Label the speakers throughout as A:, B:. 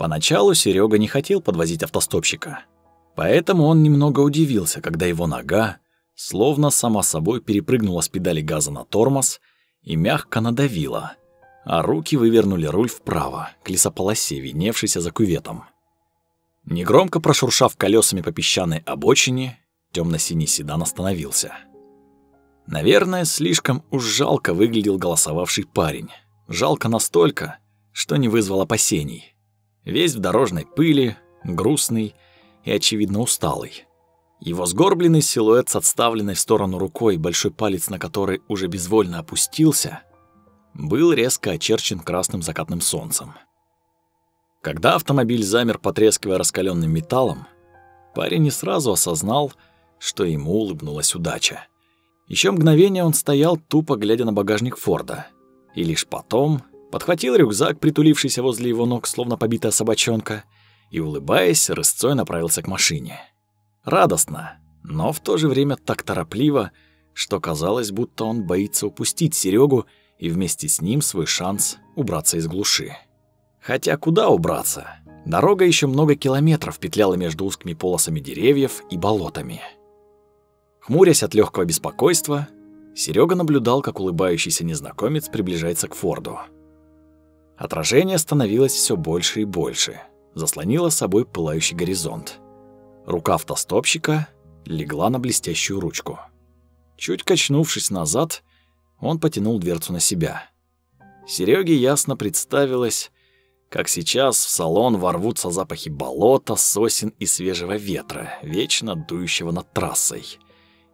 A: Поначалу Серега не хотел подвозить автостопщика, поэтому он немного удивился, когда его нога, словно сама собой перепрыгнула с педали газа на тормоз и мягко надавила, а руки вывернули руль вправо, к лесополосе, видневшейся за кюветом. Негромко прошуршав колесами по песчаной обочине, темно-синий седан остановился. Наверное, слишком уж жалко выглядел голосовавший парень. Жалко настолько, что не вызвал опасений. Весь в дорожной пыли, грустный и, очевидно, усталый. Его сгорбленный силуэт с отставленной в сторону рукой, большой палец на который уже безвольно опустился, был резко очерчен красным закатным солнцем. Когда автомобиль замер, потрескивая раскаленным металлом, парень не сразу осознал, что ему улыбнулась удача. Еще мгновение он стоял, тупо глядя на багажник Форда, и лишь потом подхватил рюкзак, притулившийся возле его ног, словно побитая собачонка, и, улыбаясь, рысцой направился к машине. Радостно, но в то же время так торопливо, что казалось, будто он боится упустить Серегу и вместе с ним свой шанс убраться из глуши. Хотя куда убраться? Дорога еще много километров петляла между узкими полосами деревьев и болотами. Хмурясь от легкого беспокойства, Серега наблюдал, как улыбающийся незнакомец приближается к Форду. Отражение становилось все больше и больше, заслонило собой пылающий горизонт. Рука автостопщика легла на блестящую ручку. Чуть качнувшись назад, он потянул дверцу на себя. Сереге ясно представилось, как сейчас в салон ворвутся запахи болота, сосен и свежего ветра, вечно дующего над трассой.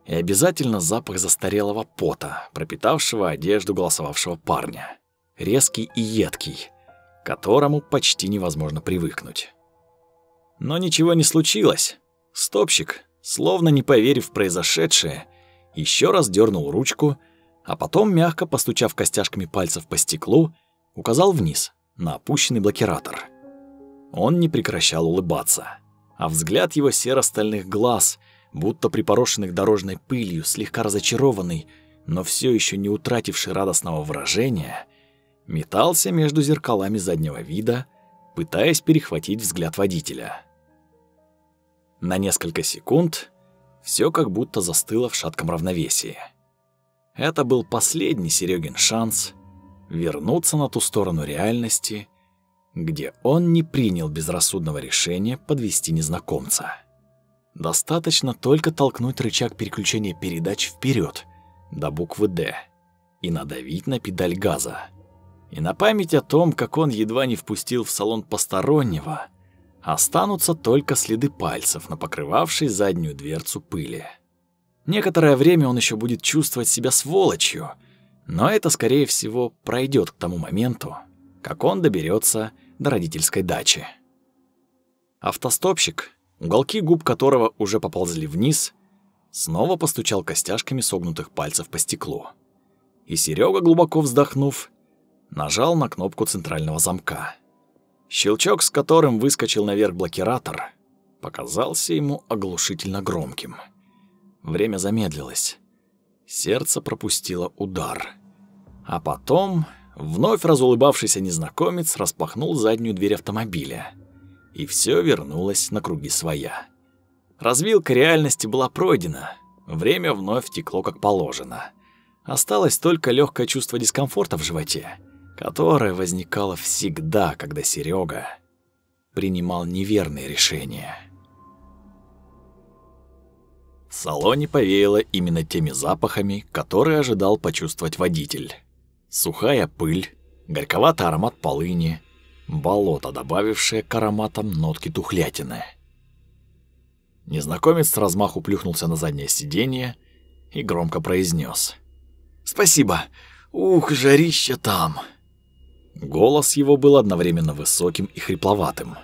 A: И обязательно запах застарелого пота, пропитавшего одежду голосовавшего парня. Резкий и едкий, к которому почти невозможно привыкнуть. Но ничего не случилось. Стопщик, словно не поверив в произошедшее, еще раз дернул ручку, а потом, мягко постучав костяшками пальцев по стеклу, указал вниз, на опущенный блокиратор. Он не прекращал улыбаться, а взгляд его серо-стальных глаз, будто припорошенных дорожной пылью, слегка разочарованный, но все еще не утративший радостного выражения, метался между зеркалами заднего вида, пытаясь перехватить взгляд водителя. На несколько секунд все как будто застыло в шатком равновесии. Это был последний Серегин шанс вернуться на ту сторону реальности, где он не принял безрассудного решения подвести незнакомца. Достаточно только толкнуть рычаг переключения передач вперед до буквы «Д» и надавить на педаль газа. И на память о том, как он едва не впустил в салон постороннего, останутся только следы пальцев на покрывавшей заднюю дверцу пыли. Некоторое время он еще будет чувствовать себя сволочью — но это, скорее всего, пройдет к тому моменту, как он доберется до родительской дачи. Автостопщик, уголки губ которого уже поползли вниз, снова постучал костяшками согнутых пальцев по стеклу. И Серега, глубоко вздохнув, нажал на кнопку центрального замка. Щелчок, с которым выскочил наверх блокиратор, показался ему оглушительно громким. Время замедлилось. Сердце пропустило удар. А потом вновь разулыбавшийся незнакомец распахнул заднюю дверь автомобиля. И все вернулось на круги своя. Развилка реальности была пройдена. Время вновь текло как положено. Осталось только легкое чувство дискомфорта в животе, которое возникало всегда, когда Серега принимал неверные решения. В салоне повеяло именно теми запахами, которые ожидал почувствовать водитель. Сухая пыль, горьковатый аромат полыни, болото, добавившее к ароматам нотки тухлятины. Незнакомец с размаху плюхнулся на заднее сиденье и громко произнес: «Спасибо! Ух, жарище там!» Голос его был одновременно высоким и хрипловатым.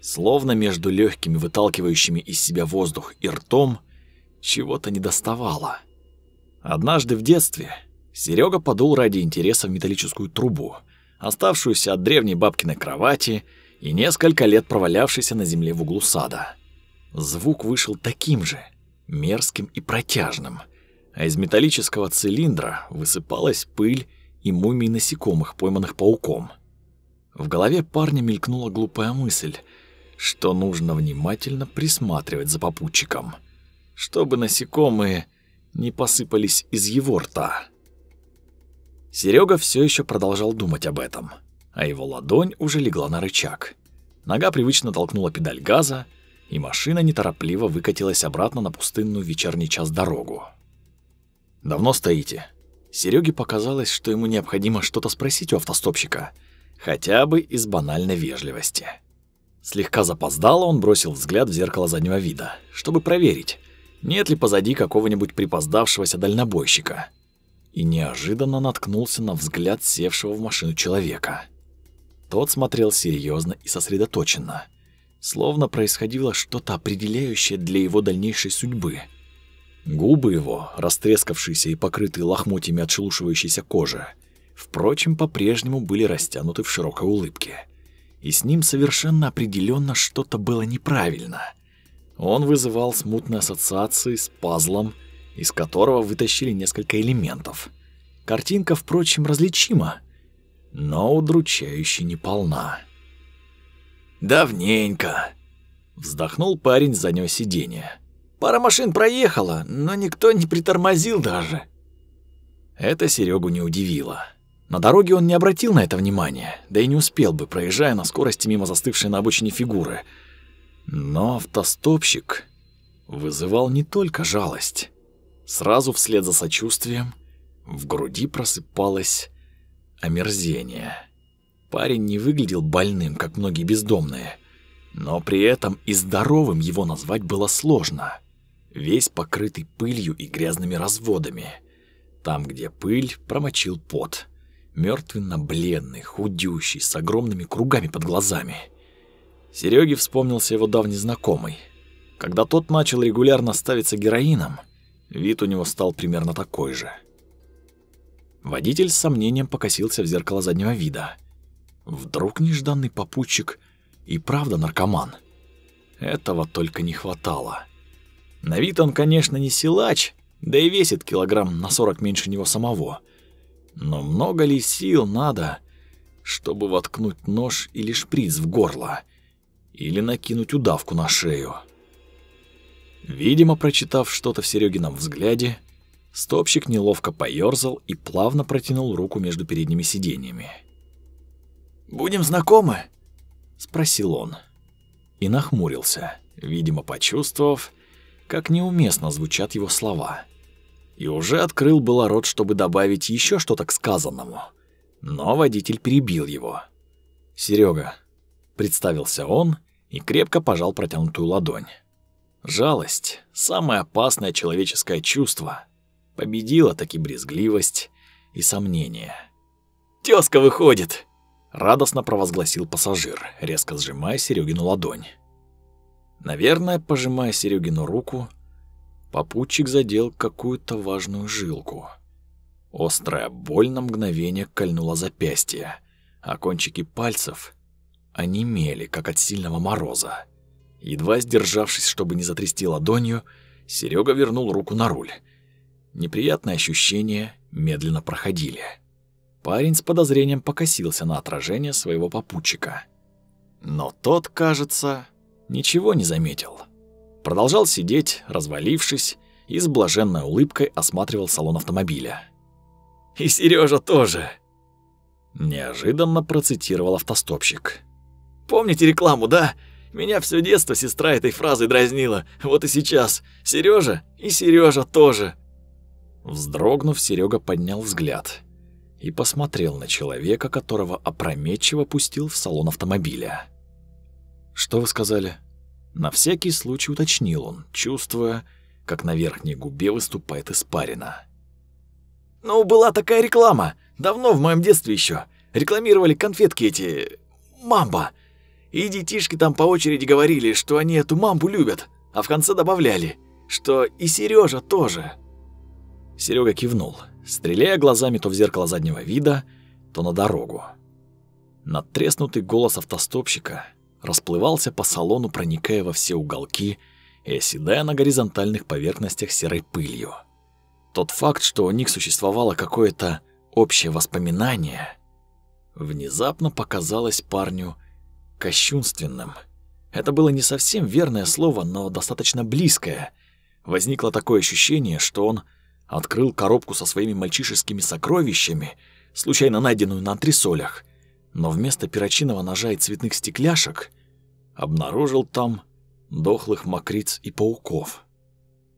A: Словно между легкими, выталкивающими из себя воздух и ртом чего-то недоставало. Однажды в детстве Серега подул ради интереса в металлическую трубу, оставшуюся от древней бабкиной кровати и несколько лет провалявшейся на земле в углу сада. Звук вышел таким же, мерзким и протяжным, а из металлического цилиндра высыпалась пыль и мумии насекомых, пойманных пауком. В голове парня мелькнула глупая мысль, что нужно внимательно присматривать за попутчиком, чтобы насекомые не посыпались из его рта. Серега все еще продолжал думать об этом, а его ладонь уже легла на рычаг. Нога привычно толкнула педаль газа, и машина неторопливо выкатилась обратно на пустынную вечерний час дорогу. «Давно стоите?» Сереге показалось, что ему необходимо что-то спросить у автостопщика, хотя бы из банальной вежливости. Слегка запоздало он бросил взгляд в зеркало заднего вида, чтобы проверить, нет ли позади какого-нибудь припоздавшегося дальнобойщика. И неожиданно наткнулся на взгляд севшего в машину человека. Тот смотрел серьезно и сосредоточенно – словно происходило что-то определяющее для его дальнейшей судьбы. Губы его, растрескавшиеся и покрытые лохмотьями отшелушивающейся кожи, впрочем, по-прежнему были растянуты в широкой улыбке. И с ним совершенно определенно что-то было неправильно. Он вызывал смутные ассоциации с пазлом, из которого вытащили несколько элементов. Картинка, впрочем, различима, но удручающе неполна. «Давненько», — вздохнул парень с заднего сиденья. «Пара машин проехала, но никто не притормозил даже». Это Серегу не удивило. На дороге он не обратил на это внимания, да и не успел бы, проезжая на скорости мимо застывшей на обочине фигуры. Но автостопщик вызывал не только жалость. Сразу вслед за сочувствием в груди просыпалось омерзение. Парень не выглядел больным, как многие бездомные, но при этом и здоровым его назвать было сложно. Весь покрытый пылью и грязными разводами. Там, где пыль, промочил пот. Мертвенно-бледный, худющий, с огромными кругами под глазами. Сереге вспомнился его давний знакомый. Когда тот начал регулярно ставиться героином, вид у него стал примерно такой же. Водитель с сомнением покосился в зеркало заднего вида – Вдруг нежданный попутчик и правда наркоман? Этого только не хватало. На вид он, конечно, не силач, да и весит килограмм на сорок меньше него самого. Но много ли сил надо, чтобы воткнуть нож или шприц в горло? Или накинуть удавку на шею? Видимо, прочитав что-то в Серегином взгляде, стопщик неловко поёрзал и плавно протянул руку между передними сиденьями. «Будем знакомы?» — спросил он. И нахмурился, видимо, почувствовав, как неуместно звучат его слова. И уже открыл было рот, чтобы добавить еще что-то к сказанному. Но водитель перебил его. «Серега», — представился он и крепко пожал протянутую ладонь. Жалость — самое опасное человеческое чувство. Победила таки брезгливость и сомнение. «Тёзка выходит!» радостно провозгласил пассажир, резко сжимая Серегину ладонь. Наверное, пожимая Серегину руку, попутчик задел какую-то важную жилку. Острая боль на мгновение кольнула запястье, а кончики пальцев онемели, как от сильного мороза. Едва сдержавшись, чтобы не затрясти ладонью, Серега вернул руку на руль. Неприятные ощущения медленно проходили. Парень с подозрением покосился на отражение своего попутчика. Но тот, кажется, ничего не заметил. Продолжал сидеть, развалившись, и с блаженной улыбкой осматривал салон автомобиля. «И Сережа тоже!» Неожиданно процитировал автостопщик. «Помните рекламу, да? Меня все детство сестра этой фразой дразнила. Вот и сейчас. Сережа и Сережа тоже!» Вздрогнув, Серега поднял взгляд и посмотрел на человека, которого опрометчиво пустил в салон автомобиля. «Что вы сказали?» На всякий случай уточнил он, чувствуя, как на верхней губе выступает испарина. «Ну, была такая реклама, давно в моем детстве еще. Рекламировали конфетки эти... мамба. И детишки там по очереди говорили, что они эту мамбу любят, а в конце добавляли, что и Сережа тоже». Серега кивнул стреляя глазами то в зеркало заднего вида, то на дорогу. Надтреснутый голос автостопщика расплывался по салону, проникая во все уголки и оседая на горизонтальных поверхностях серой пылью. Тот факт, что у них существовало какое-то общее воспоминание, внезапно показалось парню кощунственным. Это было не совсем верное слово, но достаточно близкое. Возникло такое ощущение, что он открыл коробку со своими мальчишескими сокровищами, случайно найденную на антресолях, но вместо перочинного ножа и цветных стекляшек обнаружил там дохлых мокриц и пауков.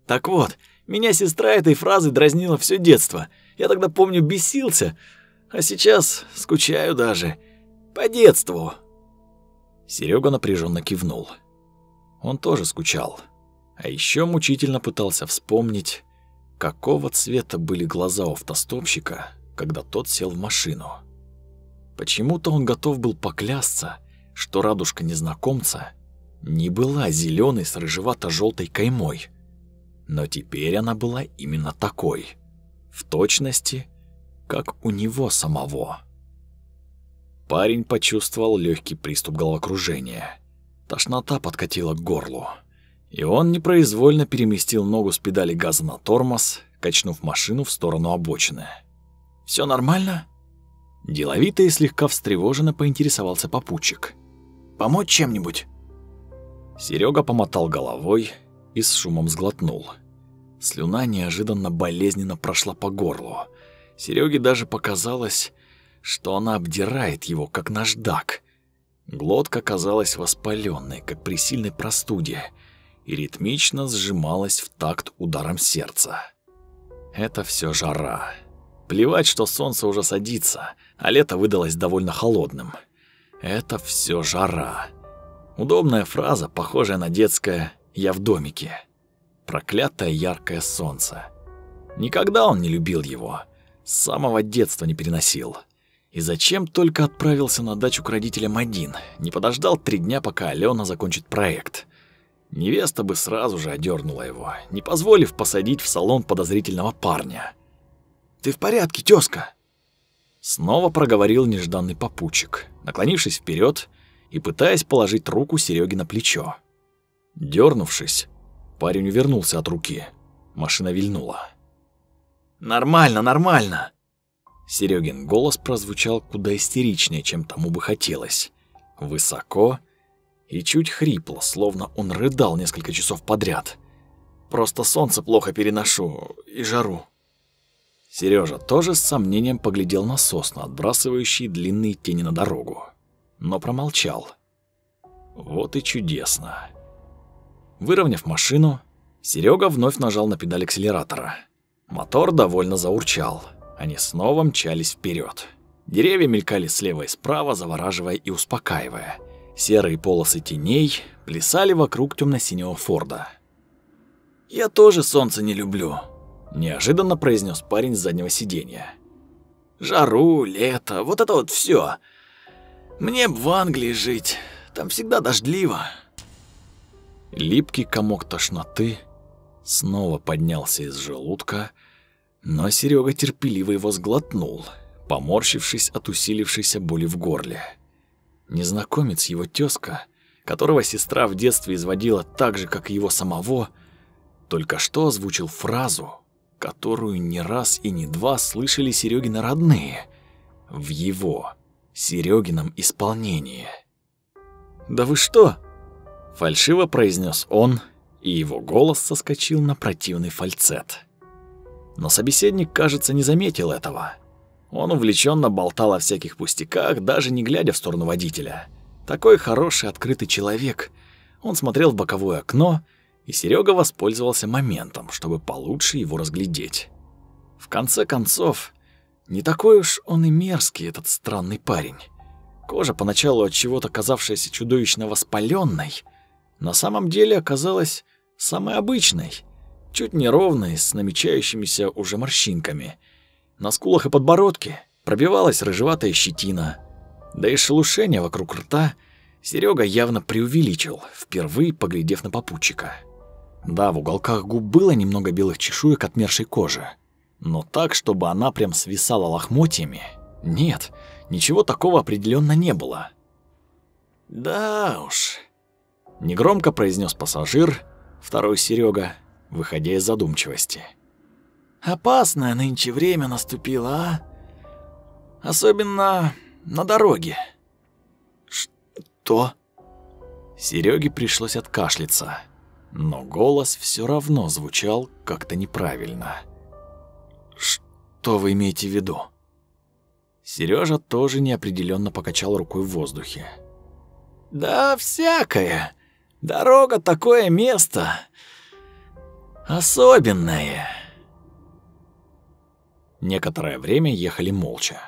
A: Так вот, меня сестра этой фразой дразнила все детство. Я тогда, помню, бесился, а сейчас скучаю даже. По детству. Серега напряженно кивнул. Он тоже скучал. А еще мучительно пытался вспомнить, какого цвета были глаза у автостопщика, когда тот сел в машину. Почему-то он готов был поклясться, что радужка незнакомца не была зеленой с рыжевато желтой каймой, но теперь она была именно такой, в точности, как у него самого. Парень почувствовал легкий приступ головокружения. Тошнота подкатила к горлу, и он непроизвольно переместил ногу с педали газа на тормоз, качнув машину в сторону обочины. Все нормально?» Деловито и слегка встревоженно поинтересовался попутчик. «Помочь чем-нибудь?» Серега помотал головой и с шумом сглотнул. Слюна неожиданно болезненно прошла по горлу. Сереге даже показалось, что она обдирает его, как наждак. Глотка казалась воспаленной, как при сильной простуде, и ритмично сжималась в такт ударом сердца. Это все жара. Плевать, что солнце уже садится, а лето выдалось довольно холодным. Это все жара. Удобная фраза, похожая на детское «я в домике» проклятое яркое солнце. Никогда он не любил его, с самого детства не переносил. И зачем только отправился на дачу к родителям один, не подождал три дня, пока Алена закончит проект. Невеста бы сразу же одернула его, не позволив посадить в салон подозрительного парня. «Ты в порядке, тёзка?» Снова проговорил нежданный попутчик, наклонившись вперед и пытаясь положить руку Сереге на плечо. Дернувшись, Парень увернулся от руки. Машина вильнула. «Нормально, нормально!» Серегин голос прозвучал куда истеричнее, чем тому бы хотелось. Высоко и чуть хрипло, словно он рыдал несколько часов подряд. «Просто солнце плохо переношу и жару». Сережа тоже с сомнением поглядел на сосны, отбрасывающие длинные тени на дорогу, но промолчал. Вот и чудесно. Выровняв машину, Серега вновь нажал на педаль акселератора. Мотор довольно заурчал. Они снова мчались вперед. Деревья мелькали слева и справа, завораживая и успокаивая. Серые полосы теней плясали вокруг темно-синего Форда. «Я тоже солнце не люблю», – неожиданно произнес парень с заднего сиденья. «Жару, лето, вот это вот все. Мне б в Англии жить, там всегда дождливо». Липкий комок тошноты снова поднялся из желудка, но Серега терпеливо его сглотнул, поморщившись от усилившейся боли в горле. Незнакомец его тёзка, которого сестра в детстве изводила так же, как и его самого, только что озвучил фразу, которую не раз и не два слышали Серегины родные в его, Серегином исполнении. «Да вы что?» Фальшиво произнес он, и его голос соскочил на противный фальцет. Но собеседник, кажется, не заметил этого. Он увлеченно болтал о всяких пустяках, даже не глядя в сторону водителя. Такой хороший открытый человек. Он смотрел в боковое окно, и Серега воспользовался моментом, чтобы получше его разглядеть. В конце концов, не такой уж он и мерзкий, этот странный парень. Кожа, поначалу от чего-то казавшаяся чудовищно воспаленной, на самом деле оказалась самой обычной, чуть неровной, с намечающимися уже морщинками. На скулах и подбородке пробивалась рыжеватая щетина, да и шелушение вокруг рта Серега явно преувеличил, впервые поглядев на попутчика. Да, в уголках губ было немного белых чешуек отмершей кожи, но так, чтобы она прям свисала лохмотьями, нет, ничего такого определенно не было. Да уж, Негромко произнес пассажир, второй Серега, выходя из задумчивости. «Опасное нынче время наступило, а? Особенно на дороге».
B: «Что?»
A: Сереге пришлось откашляться, но голос все равно звучал как-то неправильно. «Что вы имеете в виду?» Сережа тоже неопределенно покачал рукой в воздухе.
B: «Да всякое. Дорога такое место. Особенное».
A: Некоторое время ехали молча.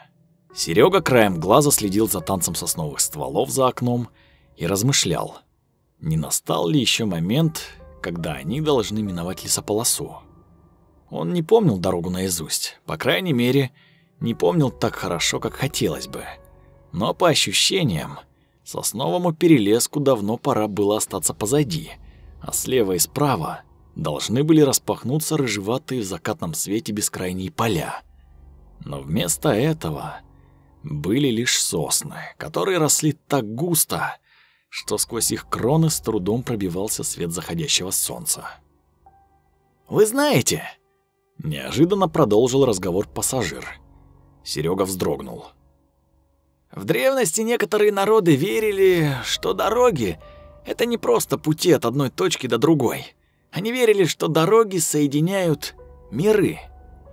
A: Серега краем глаза следил за танцем сосновых стволов за окном и размышлял, не настал ли еще момент, когда они должны миновать лесополосу. Он не помнил дорогу наизусть, по крайней мере, не помнил так хорошо, как хотелось бы. Но по ощущениям, сосновому перелеску давно пора было остаться позади, а слева и справа должны были распахнуться рыжеватые в закатном свете бескрайние поля. Но вместо этого были лишь сосны, которые росли так густо, что сквозь их кроны с трудом пробивался свет заходящего солнца.
B: «Вы знаете...»
A: — неожиданно продолжил разговор пассажир. Серега вздрогнул.
B: «В древности некоторые народы верили, что дороги — это не просто пути от одной точки до другой. Они верили, что дороги соединяют миры.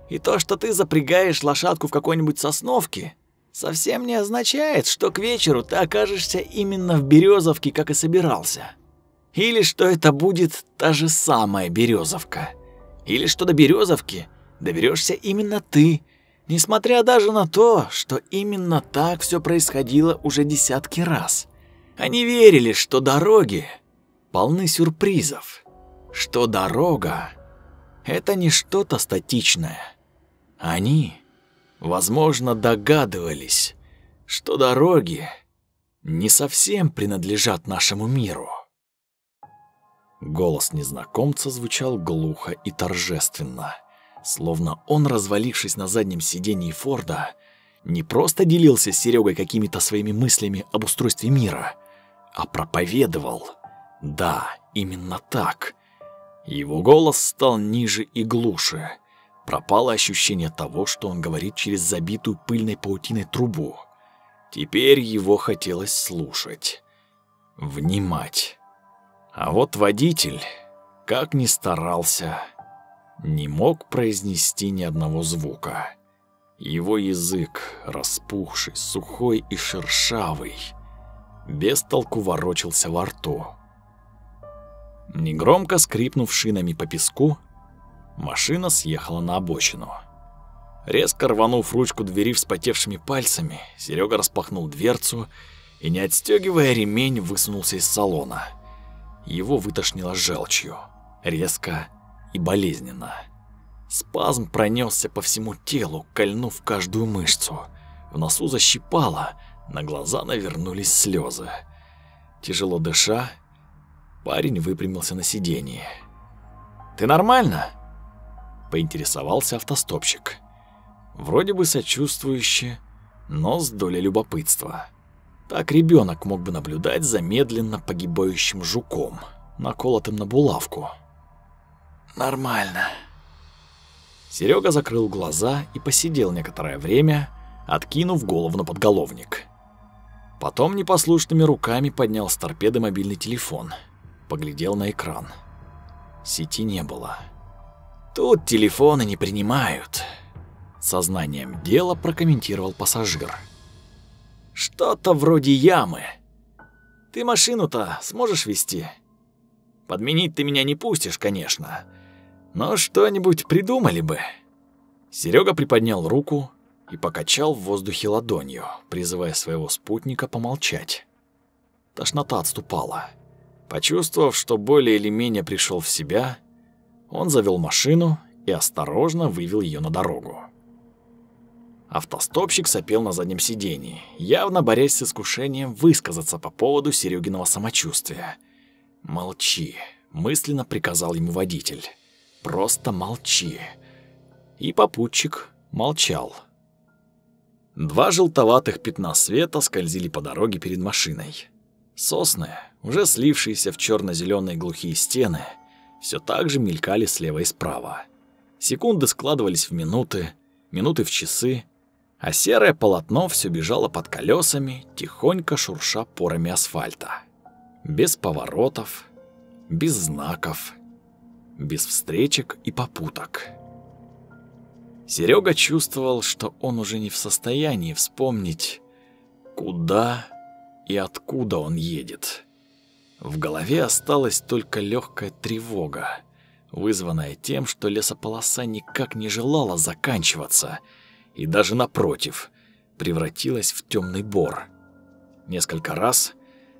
B: И то, что ты запрягаешь лошадку в какой-нибудь сосновке, совсем не означает, что к вечеру ты окажешься именно в Березовке, как и собирался. Или что это будет та же самая Березовка. Или что до Березовки доберешься именно ты, несмотря даже на то, что именно так все происходило уже десятки раз. Они верили, что дороги полны сюрпризов, что дорога — это не что-то статичное. Они возможно, догадывались, что дороги не совсем принадлежат нашему миру. Голос незнакомца звучал глухо и торжественно, словно он, развалившись на заднем сиденье Форда, не просто делился с Серегой какими-то своими мыслями об устройстве мира, а проповедовал. Да, именно так. Его голос стал ниже и глуше, Пропало ощущение того, что он говорит через забитую пыльной паутиной трубу. Теперь его хотелось слушать, внимать. А вот водитель, как ни старался, не мог произнести ни одного звука. Его язык, распухший, сухой и шершавый, без толку ворочался во рту. Негромко скрипнув шинами по песку, Машина съехала на обочину. Резко рванув ручку двери вспотевшими пальцами, Серега распахнул дверцу и, не отстегивая ремень, высунулся из салона. Его вытошнило желчью, резко и болезненно. Спазм пронесся по всему телу, кольнув каждую мышцу. В носу защипало, на глаза навернулись слезы. Тяжело дыша, парень выпрямился на сиденье. «Ты нормально?» Поинтересовался автостопщик. Вроде бы сочувствующе, но с долей любопытства. Так ребенок мог бы наблюдать за медленно погибающим жуком, наколотым на булавку. Нормально.
A: Серега закрыл глаза и посидел некоторое время, откинув голову на подголовник. Потом непослушными руками поднял с торпеды мобильный телефон, поглядел на экран. Сети не было. Тут телефоны не принимают. Сознанием дела прокомментировал пассажир. Что-то вроде ямы. Ты машину-то сможешь вести? Подменить ты меня не пустишь, конечно. Но что-нибудь придумали бы. Серега приподнял руку и покачал в воздухе ладонью, призывая своего спутника помолчать. Тошнота отступала. Почувствовав, что более или менее пришел в себя, он завел машину и осторожно вывел ее на дорогу. Автостопщик сопел на заднем сидении, явно борясь с искушением высказаться по поводу Серегиного самочувствия. «Молчи», — мысленно приказал ему водитель. «Просто молчи». И попутчик молчал. Два желтоватых пятна света скользили по дороге перед машиной. Сосны, уже слившиеся в черно зеленые глухие стены, все так же мелькали слева и справа. Секунды складывались в минуты, минуты в часы, а серое полотно все бежало под колесами, тихонько шурша порами асфальта. Без поворотов, без знаков, без встречек и попуток. Серега чувствовал, что он уже не в состоянии вспомнить, куда и откуда он едет. В голове осталась только легкая тревога, вызванная тем, что лесополоса никак не желала заканчиваться и даже напротив превратилась в темный бор. Несколько раз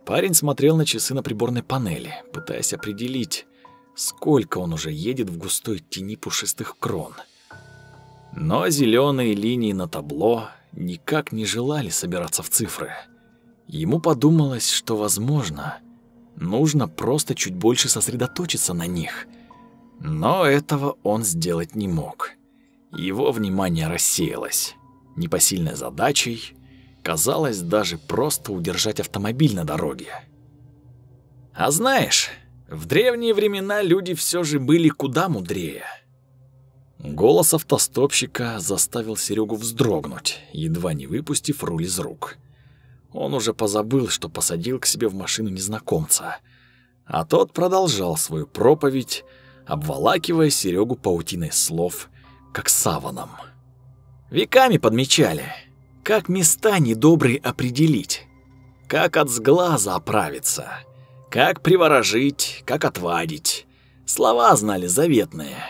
A: парень смотрел на часы на приборной панели, пытаясь определить, сколько он уже едет в густой тени пушистых крон. Но зеленые линии на табло никак не желали собираться в цифры. Ему подумалось, что, возможно, нужно просто чуть больше сосредоточиться на них. Но этого он сделать не мог. Его внимание рассеялось. Непосильной задачей казалось даже просто удержать автомобиль на дороге. А знаешь, в древние времена люди все же были куда мудрее. Голос автостопщика заставил Серегу вздрогнуть, едва не выпустив руль из рук. Он уже позабыл, что посадил к себе в машину незнакомца. А тот продолжал свою проповедь, обволакивая Серегу паутиной слов, как саваном. Веками подмечали, как места недобрые определить, как от сглаза оправиться, как приворожить, как отвадить. Слова знали заветные.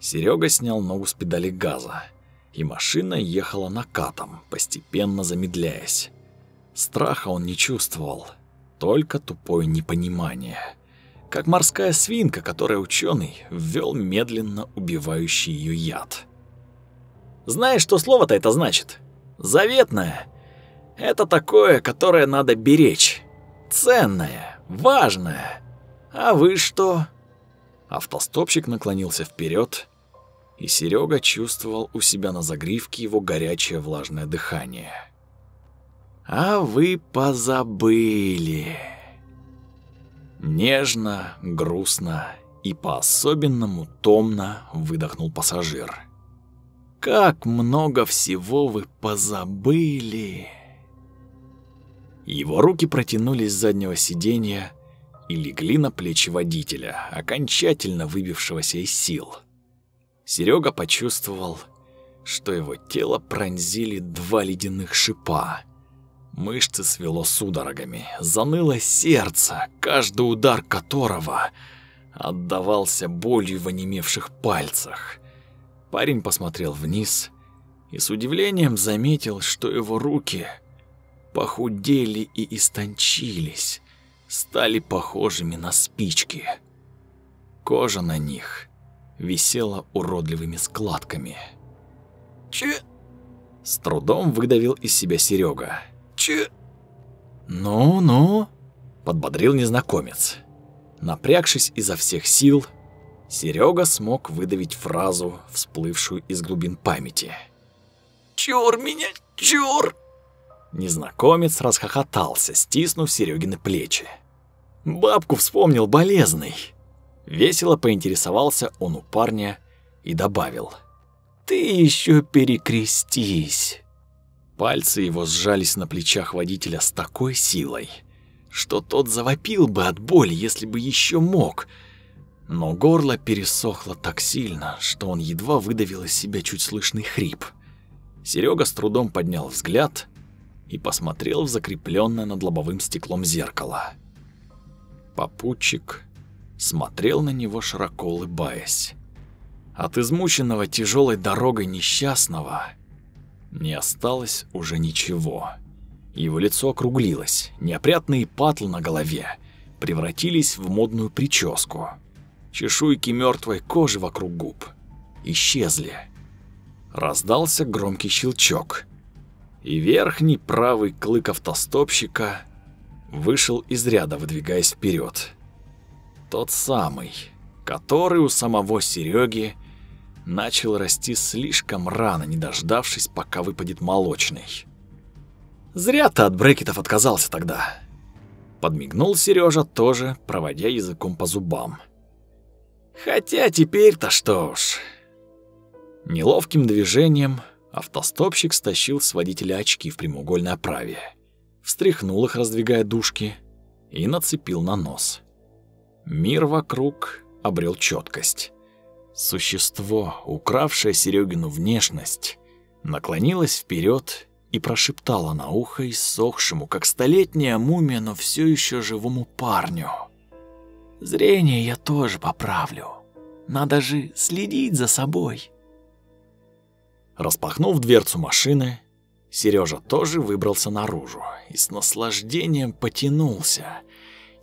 A: Серега снял ногу с педали газа, и машина ехала накатом, постепенно замедляясь. Страха он не чувствовал, только тупое непонимание. Как морская свинка, которой ученый ввел медленно убивающий ее яд. Знаешь, что слово-то это значит? Заветное. Это такое, которое надо беречь. Ценное, важное. А вы что? Автостопщик наклонился вперед, и Серега чувствовал у себя на загривке его горячее влажное дыхание. А вы позабыли. Нежно, грустно и по-особенному томно выдохнул пассажир. Как много всего вы позабыли. Его руки протянулись с заднего сиденья и легли на плечи водителя, окончательно выбившегося из сил. Серега почувствовал, что его тело пронзили два ледяных шипа. Мышцы свело судорогами, заныло сердце, каждый удар которого отдавался болью в онемевших пальцах. Парень посмотрел вниз и с удивлением заметил, что его руки похудели и истончились, стали похожими на спички. Кожа на них висела уродливыми складками. «Че?» С трудом выдавил из себя Серега. Че? Ну-ну, подбодрил незнакомец. Напрягшись изо всех сил, Серега смог выдавить фразу, всплывшую из глубин памяти. «Чёр меня, чёр!» Незнакомец расхохотался, стиснув Серегины плечи. Бабку вспомнил болезный. Весело поинтересовался он у парня и добавил. «Ты еще перекрестись!» Пальцы его сжались на плечах водителя с такой силой, что тот завопил бы от боли, если бы еще мог. Но горло пересохло так сильно, что он едва выдавил из себя чуть слышный хрип. Серега с трудом поднял взгляд и посмотрел в закрепленное над лобовым стеклом зеркало. Попутчик смотрел на него широко улыбаясь. От измученного тяжелой дорогой несчастного не осталось уже ничего. Его лицо округлилось, неопрятные патлы на голове превратились в модную прическу. Чешуйки мертвой кожи вокруг губ исчезли. Раздался громкий щелчок, и верхний правый клык автостопщика вышел из ряда, выдвигаясь вперед. Тот самый, который у самого Сереги начал расти слишком рано, не дождавшись, пока выпадет молочный. Зря ты от брекетов отказался тогда. Подмигнул Сережа тоже, проводя языком по зубам. Хотя теперь-то что ж. Неловким движением Автостопщик стащил с водителя очки в прямоугольной оправе, встряхнул их, раздвигая дужки, и нацепил на нос. Мир вокруг обрел четкость. Существо, укравшее Серегину внешность, наклонилось вперед и прошептало на ухо иссохшему, как столетняя мумия, но все еще живому парню. «Зрение я тоже поправлю. Надо же следить за собой». Распахнув дверцу машины, Сережа тоже выбрался наружу и с наслаждением потянулся.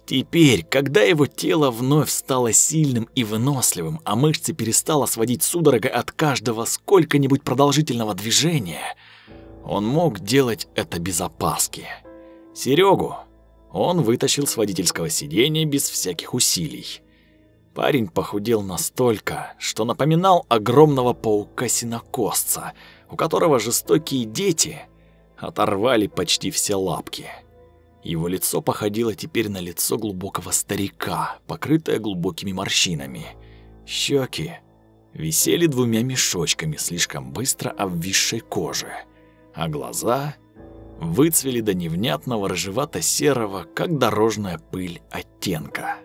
A: Теперь, когда его тело вновь стало сильным и выносливым, а мышцы перестало сводить судорогой от каждого сколько-нибудь продолжительного движения, он мог делать это без опаски. Серегу он вытащил с водительского сиденья без всяких усилий. Парень похудел настолько, что напоминал огромного паука-синокосца, у которого жестокие дети оторвали почти все лапки. Его лицо походило теперь на лицо глубокого старика, покрытое глубокими морщинами. Щеки висели двумя мешочками слишком быстро обвисшей кожи, а глаза выцвели до невнятного рыжевато-серого, как дорожная пыль оттенка.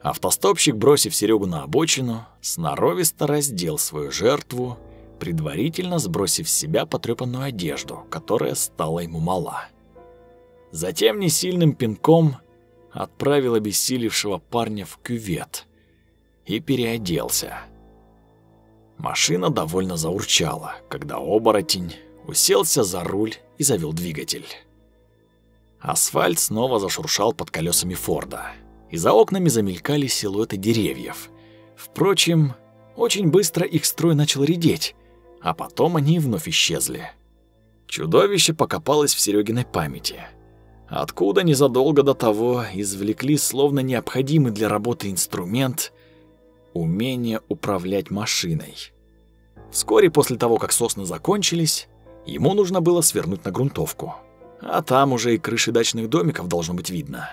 A: Автостопщик, бросив Серегу на обочину, сноровисто раздел свою жертву, предварительно сбросив с себя потрепанную одежду, которая стала ему мала. Затем несильным пинком отправил обессилевшего парня в кювет и переоделся. Машина довольно заурчала, когда оборотень уселся за руль и завел двигатель. Асфальт снова зашуршал под колесами Форда и за окнами замелькали силуэты деревьев. Впрочем, очень быстро их строй начал редеть, а потом они вновь исчезли. Чудовище покопалось в Серегиной памяти. Откуда незадолго до того извлекли словно необходимый для работы инструмент умение управлять машиной. Вскоре после того, как сосны закончились, ему нужно было свернуть на грунтовку. А там уже и крыши дачных домиков должно быть видно.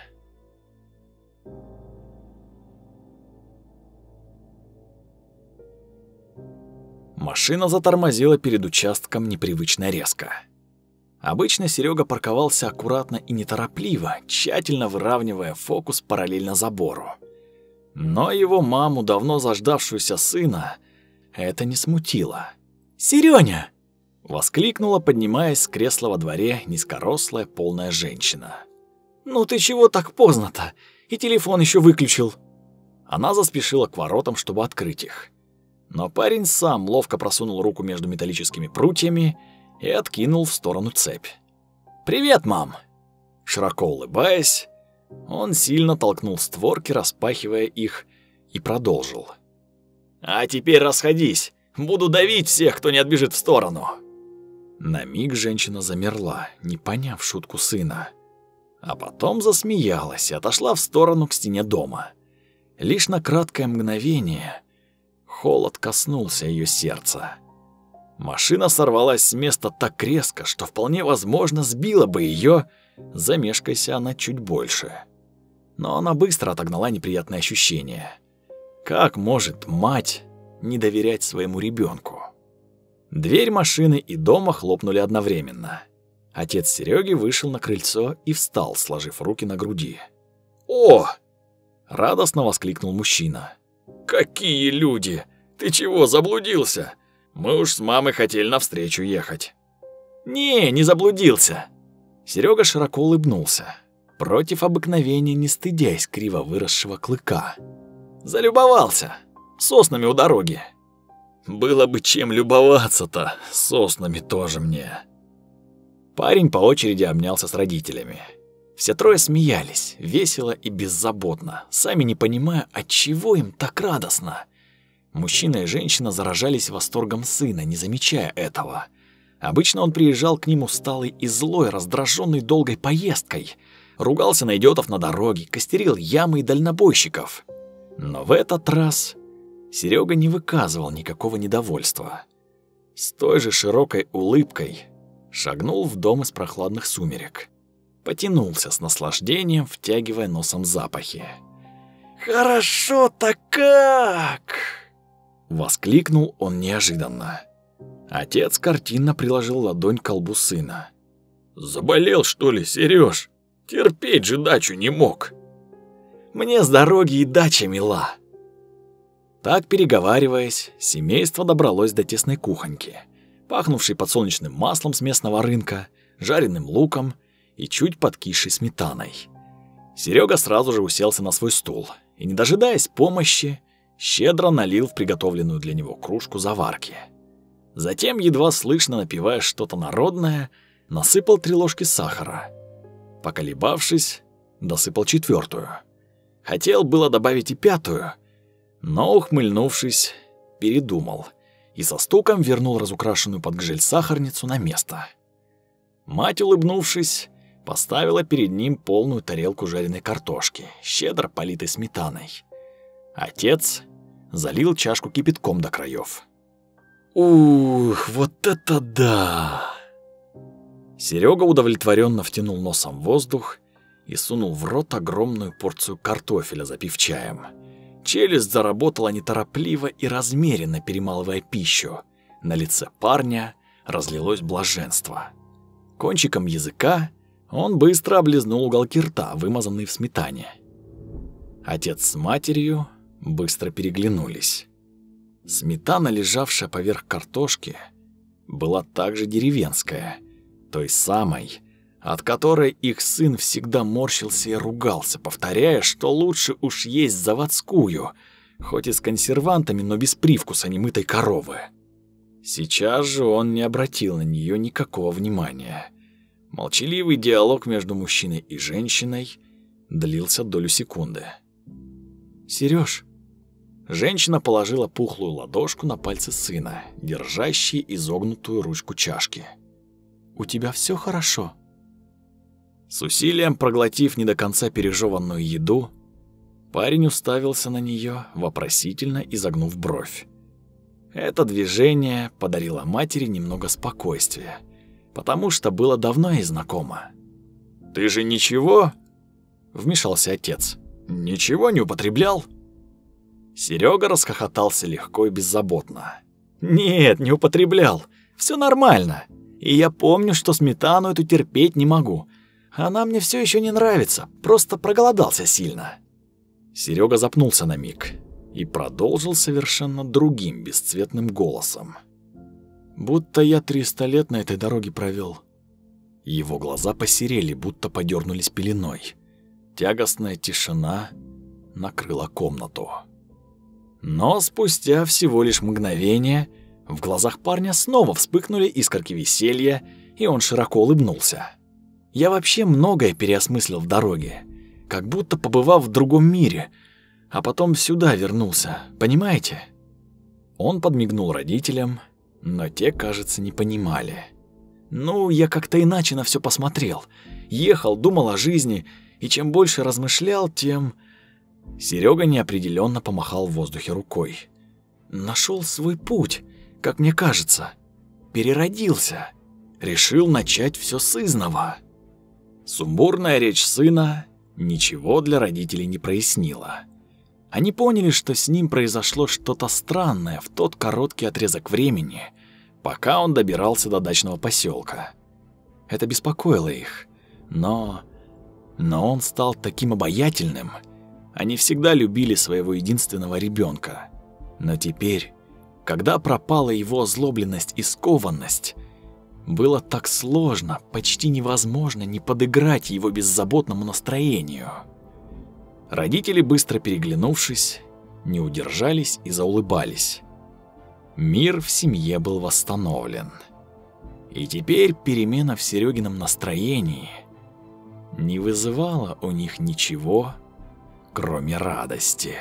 A: Машина затормозила перед участком непривычно резко. Обычно Серега парковался аккуратно и неторопливо, тщательно выравнивая фокус параллельно забору. Но его маму, давно заждавшуюся сына, это не смутило. «Серёня!» — воскликнула, поднимаясь с кресла во дворе низкорослая полная женщина. «Ну ты чего так поздно-то? И телефон еще выключил!» Она заспешила к воротам, чтобы открыть их. Но парень сам ловко просунул руку между металлическими прутьями и откинул в сторону цепь. «Привет, мам!» Широко улыбаясь, он сильно толкнул створки, распахивая их, и продолжил. «А теперь расходись! Буду давить всех, кто не отбежит в сторону!» На миг женщина замерла, не поняв шутку сына. А потом засмеялась и отошла в сторону к стене дома. Лишь на краткое мгновение Холод коснулся ее сердца. Машина сорвалась с места так резко, что вполне возможно сбила бы ее, замешкайся она чуть больше. Но она быстро отогнала неприятное ощущение. Как может мать не доверять своему ребенку? Дверь машины и дома хлопнули одновременно. Отец Сереги вышел на крыльцо и встал, сложив руки на груди. «О!» – радостно воскликнул мужчина. «Какие люди! Ты чего, заблудился? Мы уж с мамой хотели навстречу ехать». «Не, не заблудился». Серега широко улыбнулся, против обыкновения не стыдясь криво выросшего клыка. «Залюбовался. Соснами у дороги». «Было бы чем любоваться-то, соснами тоже мне». Парень по очереди обнялся с родителями. Все трое смеялись, весело и беззаботно, сами не понимая, от чего им так радостно. Мужчина и женщина заражались восторгом сына, не замечая этого. Обычно он приезжал к ним усталый и злой, раздраженный долгой поездкой. Ругался на идиотов на дороге, костерил ямы и дальнобойщиков. Но в этот раз Серега не выказывал никакого недовольства. С той же широкой улыбкой шагнул в дом из прохладных сумерек потянулся с наслаждением, втягивая носом запахи. «Хорошо-то как!» Воскликнул он неожиданно. Отец картинно приложил ладонь к колбу сына. «Заболел, что ли, Серёж? Терпеть же дачу не мог!»
B: «Мне с дороги и дача мила!» Так, переговариваясь, семейство добралось до тесной кухоньки, пахнувшей подсолнечным маслом с местного рынка, жареным луком и чуть подкисшей сметаной. Серега сразу же уселся на свой стул и, не дожидаясь помощи, щедро налил в приготовленную для него кружку заварки. Затем, едва слышно напивая что-то народное, насыпал три ложки сахара. Поколебавшись, досыпал четвертую. Хотел было добавить и пятую, но, ухмыльнувшись, передумал и со стуком вернул разукрашенную под гжель сахарницу на место. Мать, улыбнувшись, поставила перед ним полную тарелку жареной картошки, щедро политой сметаной. Отец залил чашку кипятком до краев. Ух, вот это да! Серега удовлетворенно втянул носом воздух и сунул в рот огромную порцию картофеля, запив чаем. Челюсть заработала неторопливо и размеренно, перемалывая пищу. На лице парня разлилось блаженство. Кончиком языка он быстро облизнул уголки рта, вымазанные в сметане. Отец с матерью быстро переглянулись. Сметана, лежавшая поверх картошки, была также деревенская, той самой, от которой их сын всегда морщился и ругался, повторяя, что лучше уж есть заводскую, хоть и с консервантами, но без привкуса немытой коровы. Сейчас же он не обратил на нее никакого внимания. Молчаливый диалог между мужчиной и женщиной длился долю секунды. «Серёж, Женщина положила пухлую ладошку на пальцы сына, держащий изогнутую ручку чашки. «У тебя все хорошо?» С усилием проглотив не до конца пережеванную еду, парень уставился на нее, вопросительно изогнув бровь. Это движение подарило матери немного спокойствия, потому что было давно и знакомо. «Ты же ничего?» — вмешался отец. «Ничего не употреблял?» Серега расхохотался легко и беззаботно. «Нет, не употреблял. Все нормально. И я помню, что сметану эту терпеть не могу. Она мне все еще не нравится, просто проголодался сильно». Серега запнулся на миг и продолжил совершенно другим бесцветным голосом. «Будто я триста лет на этой дороге провел. Его глаза посерели, будто подернулись пеленой. Тягостная тишина накрыла комнату. Но спустя всего лишь мгновение в глазах парня снова вспыхнули искорки веселья, и он широко улыбнулся. Я вообще многое переосмыслил в дороге, как будто побывав в другом мире, а потом сюда вернулся, понимаете? Он подмигнул родителям, но те, кажется, не понимали. Ну, я как-то иначе на все посмотрел. Ехал, думал о жизни, и чем больше размышлял, тем Серега неопределенно помахал в воздухе рукой. Нашел свой путь, как мне кажется. Переродился. Решил начать все с изного. Сумбурная речь сына ничего для родителей не прояснила. Они поняли, что с ним произошло что-то странное в тот короткий отрезок времени, пока он добирался до дачного поселка. Это беспокоило их, но... Но он стал таким обаятельным — они всегда любили своего единственного ребенка. Но теперь, когда пропала его озлобленность и скованность, было так сложно, почти невозможно не подыграть его беззаботному настроению. Родители, быстро переглянувшись, не удержались и заулыбались. Мир в семье был восстановлен. И теперь перемена в Серегином настроении не вызывала у них ничего, кроме радости.